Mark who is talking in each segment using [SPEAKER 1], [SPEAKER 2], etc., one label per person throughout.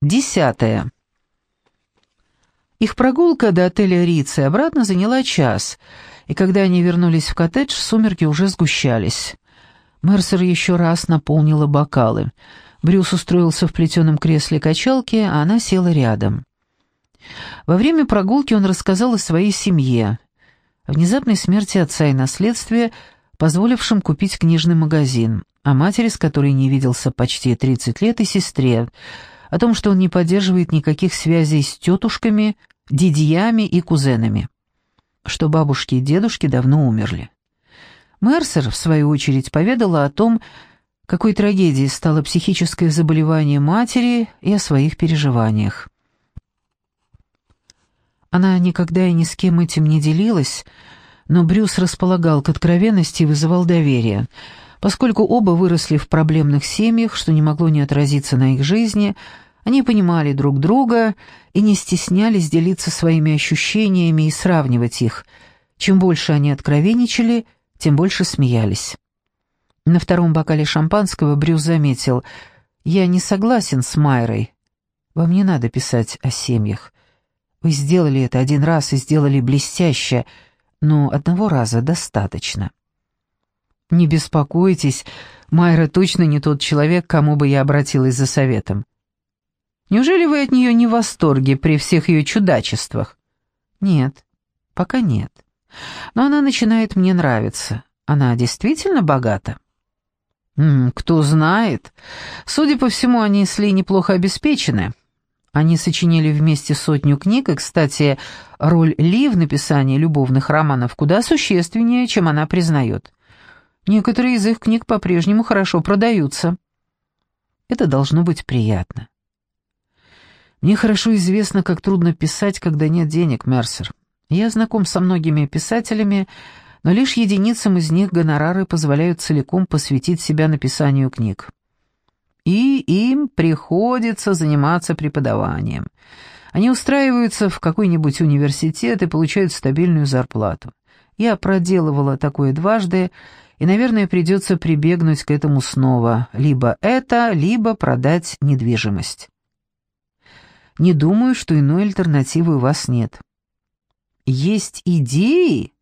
[SPEAKER 1] Десятое. Их прогулка до отеля Риц и обратно заняла час, и когда они вернулись в коттедж, сумерки уже сгущались. Мерсер еще раз наполнила бокалы. Брюс устроился в плетеном кресле качалки, а она села рядом. Во время прогулки он рассказал о своей семье, о внезапной смерти отца и наследстве, позволившем купить книжный магазин, о матери, с которой не виделся почти 30 лет, и сестре, о том, что он не поддерживает никаких связей с тетушками, дядьями и кузенами, что бабушки и дедушки давно умерли. Мерсер, в свою очередь, поведала о том, какой трагедией стало психическое заболевание матери и о своих переживаниях. Она никогда и ни с кем этим не делилась, но Брюс располагал к откровенности и вызывал доверие — Поскольку оба выросли в проблемных семьях, что не могло не отразиться на их жизни, они понимали друг друга и не стеснялись делиться своими ощущениями и сравнивать их. Чем больше они откровенничали, тем больше смеялись. На втором бокале шампанского Брюс заметил, «Я не согласен с Майрой. Вам не надо писать о семьях. Вы сделали это один раз и сделали блестяще, но одного раза достаточно». «Не беспокойтесь, Майра точно не тот человек, кому бы я обратилась за советом. Неужели вы от нее не в восторге при всех ее чудачествах?» «Нет, пока нет. Но она начинает мне нравиться. Она действительно богата?» М -м, «Кто знает. Судя по всему, они с Ли неплохо обеспечены». Они сочинили вместе сотню книг, и, кстати, роль Ли в написании любовных романов куда существеннее, чем она признает. Некоторые из их книг по-прежнему хорошо продаются. Это должно быть приятно. Мне хорошо известно, как трудно писать, когда нет денег, Мерсер. Я знаком со многими писателями, но лишь единицам из них гонорары позволяют целиком посвятить себя написанию книг. И им приходится заниматься преподаванием. Они устраиваются в какой-нибудь университет и получают стабильную зарплату. Я проделывала такое дважды, и, наверное, придется прибегнуть к этому снова. Либо это, либо продать недвижимость. Не думаю, что иной альтернативы у вас нет. Есть идеи?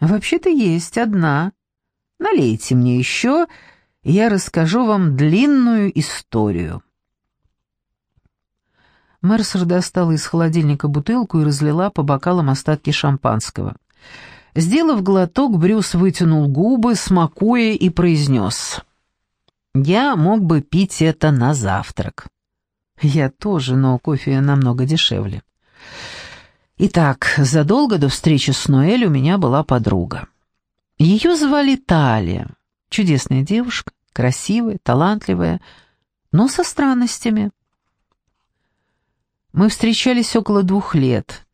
[SPEAKER 1] Вообще-то есть одна. Налейте мне еще, и я расскажу вам длинную историю. Мерсер достала из холодильника бутылку и разлила по бокалам остатки шампанского. Сделав глоток, Брюс вытянул губы, смакуя и произнес. «Я мог бы пить это на завтрак». «Я тоже, но кофе намного дешевле». Итак, задолго до встречи с Ноэль у меня была подруга. Ее звали Талия. Чудесная девушка, красивая, талантливая, но со странностями. Мы встречались около двух лет,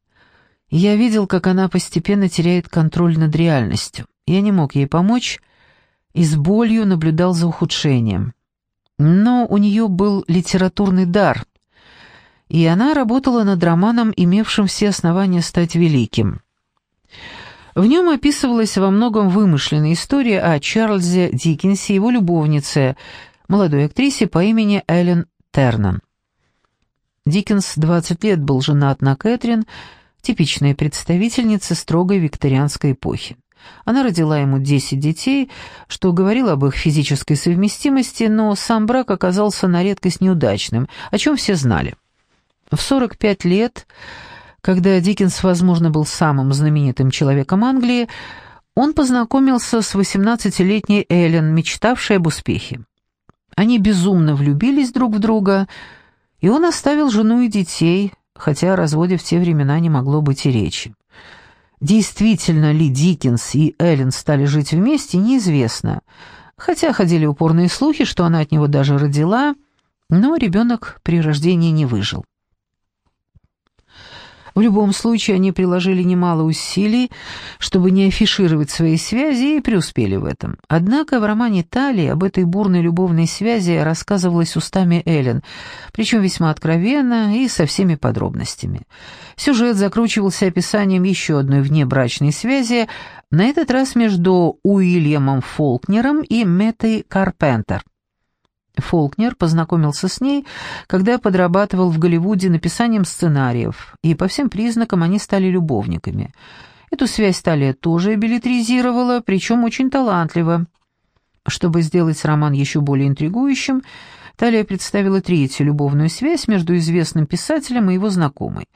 [SPEAKER 1] я видел, как она постепенно теряет контроль над реальностью. Я не мог ей помочь и с болью наблюдал за ухудшением. Но у нее был литературный дар, и она работала над романом, имевшим все основания стать великим. В нем описывалась во многом вымышленная история о Чарльзе Диккенсе и его любовнице, молодой актрисе по имени Эллен Тернан. Диккенс 20 лет был женат на Кэтрин, типичная представительница строгой викторианской эпохи. Она родила ему 10 детей, что говорило об их физической совместимости, но сам брак оказался на редкость неудачным, о чем все знали. В 45 лет, когда Диккенс, возможно, был самым знаменитым человеком Англии, он познакомился с 18-летней Эллен, мечтавшей об успехе. Они безумно влюбились друг в друга, и он оставил жену и детей, хотя о разводе в те времена не могло быть и речи. Действительно ли Диккенс и Эллен стали жить вместе, неизвестно, хотя ходили упорные слухи, что она от него даже родила, но ребенок при рождении не выжил. В любом случае, они приложили немало усилий, чтобы не афишировать свои связи, и преуспели в этом. Однако в романе «Талии» об этой бурной любовной связи рассказывалось устами Эллен, причем весьма откровенно и со всеми подробностями. Сюжет закручивался описанием еще одной внебрачной связи, на этот раз между Уильямом Фолкнером и Меттой Карпентер. Фолкнер познакомился с ней, когда подрабатывал в Голливуде написанием сценариев, и по всем признакам они стали любовниками. Эту связь Талия тоже билетризировала, причем очень талантливо. Чтобы сделать роман еще более интригующим, Талия представила третью любовную связь между известным писателем и его знакомой.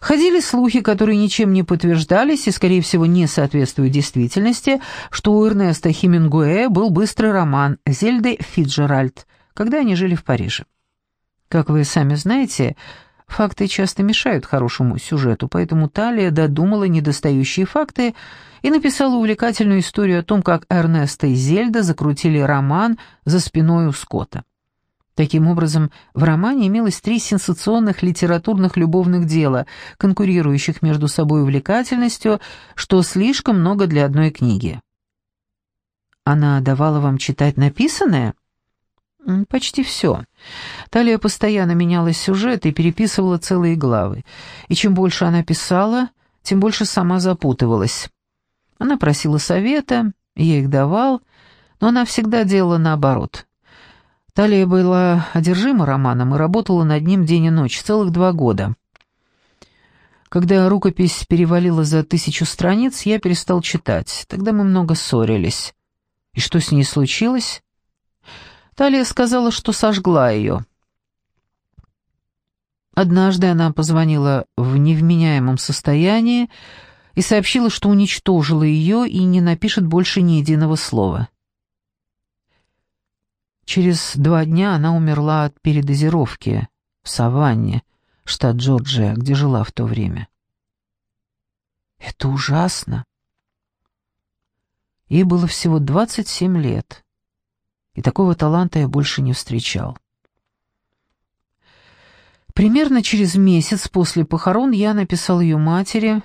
[SPEAKER 1] Ходили слухи, которые ничем не подтверждались и, скорее всего, не соответствуют действительности, что у Эрнеста Хемингуэя был быстрый роман «Зельды Фиджеральд», когда они жили в Париже. Как вы сами знаете, факты часто мешают хорошему сюжету, поэтому Талия додумала недостающие факты и написала увлекательную историю о том, как Эрнеста и Зельда закрутили роман за спиной у Скотта. Таким образом, в романе имелось три сенсационных литературных любовных дела, конкурирующих между собой увлекательностью, что слишком много для одной книги. Она давала вам читать написанное? Почти все. Талия постоянно меняла сюжет и переписывала целые главы. И чем больше она писала, тем больше сама запутывалась. Она просила совета, я их давал, но она всегда делала наоборот. Талия была одержима романом и работала над ним день и ночь, целых два года. Когда рукопись перевалила за тысячу страниц, я перестал читать. Тогда мы много ссорились. И что с ней случилось? Талия сказала, что сожгла ее. Однажды она позвонила в невменяемом состоянии и сообщила, что уничтожила ее и не напишет больше ни единого слова. Через два дня она умерла от передозировки в Саванне, штат Джорджия, где жила в то время. Это ужасно. Ей было всего 27 лет, и такого таланта я больше не встречал. Примерно через месяц после похорон я написал ее матери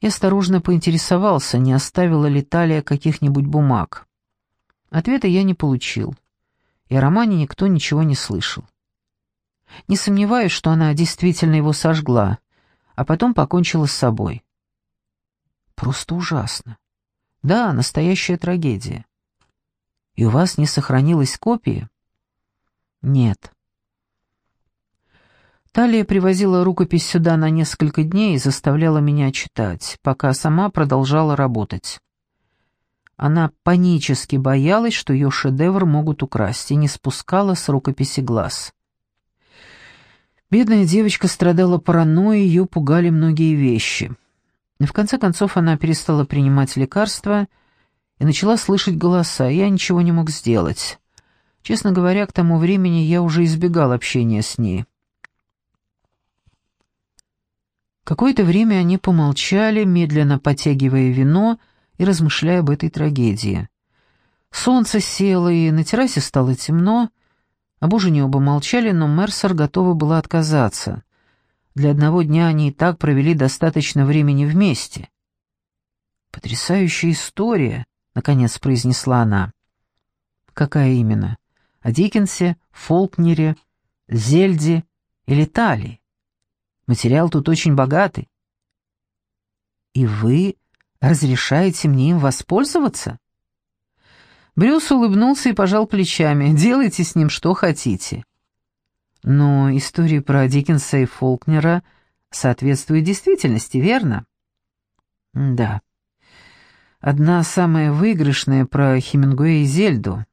[SPEAKER 1] и осторожно поинтересовался, не оставила ли Талия каких-нибудь бумаг. Ответа я не получил и о романе никто ничего не слышал. Не сомневаюсь, что она действительно его сожгла, а потом покончила с собой. Просто ужасно. Да, настоящая трагедия. И у вас не сохранилось копии? Нет. Талия привозила рукопись сюда на несколько дней и заставляла меня читать, пока сама продолжала работать. Она панически боялась, что ее шедевр могут украсть, и не спускала с рукописи глаз. Бедная девочка страдала паранойей, ее пугали многие вещи. В конце концов она перестала принимать лекарства и начала слышать голоса, я ничего не мог сделать. Честно говоря, к тому времени я уже избегал общения с ней. Какое-то время они помолчали, медленно потягивая вино — и размышляя об этой трагедии. Солнце село, и на террасе стало темно. Об ужине оба молчали, но Мерсер готова была отказаться. Для одного дня они и так провели достаточно времени вместе. «Потрясающая история», — наконец произнесла она. «Какая именно? О Диккенсе, Фолкнере, Зельде или Талии? Материал тут очень богатый». «И вы Разрешаете мне им воспользоваться?» Брюс улыбнулся и пожал плечами. «Делайте с ним что хотите». Но истории про Диккенса и Фолкнера соответствуют действительности, верно? Да. Одна самая выигрышная про Хемингуэя и Зельду.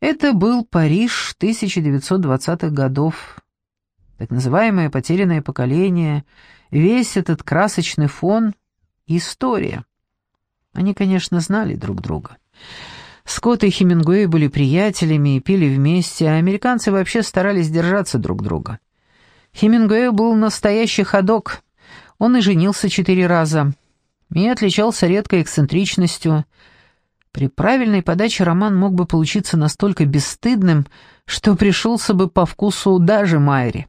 [SPEAKER 1] Это был Париж 1920-х годов. Так называемое потерянное поколение, весь этот красочный фон история. Они, конечно, знали друг друга. Скотт и Хемингуэй были приятелями и пили вместе, а американцы вообще старались держаться друг друга. Хемингуэй был настоящий ходок. Он и женился четыре раза. И отличался редкой эксцентричностью. При правильной подаче роман мог бы получиться настолько бесстыдным, что пришелся бы по вкусу даже Майре.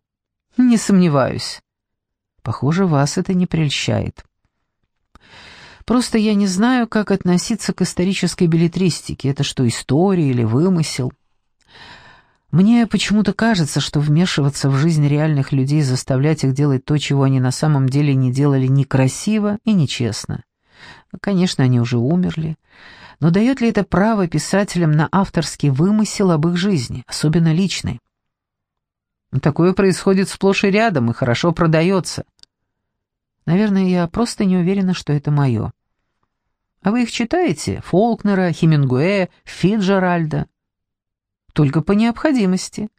[SPEAKER 1] Не сомневаюсь. Похоже, вас это не прельщает. Просто я не знаю, как относиться к исторической билетристике. Это что, история или вымысел? Мне почему-то кажется, что вмешиваться в жизнь реальных людей, заставлять их делать то, чего они на самом деле не делали, некрасиво и нечестно. Конечно, они уже умерли. Но дает ли это право писателям на авторский вымысел об их жизни, особенно личной? Такое происходит сплошь и рядом и хорошо продается. Наверное, я просто не уверена, что это мое. А вы их читаете? Фолкнера, Хемингуэя, Фиджеральда? Только по необходимости.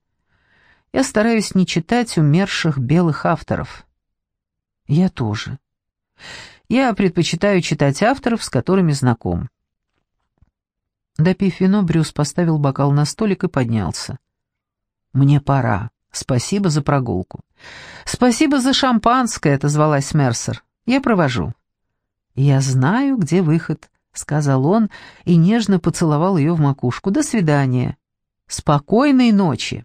[SPEAKER 1] Я стараюсь не читать умерших белых авторов. Я тоже. Я предпочитаю читать авторов, с которыми знаком. Допив вино, Брюс поставил бокал на столик и поднялся. «Мне пора. Спасибо за прогулку». «Спасибо за шампанское», — отозвалась Мерсер. «Я провожу». «Я знаю, где выход», — сказал он и нежно поцеловал ее в макушку. «До свидания». «Спокойной ночи».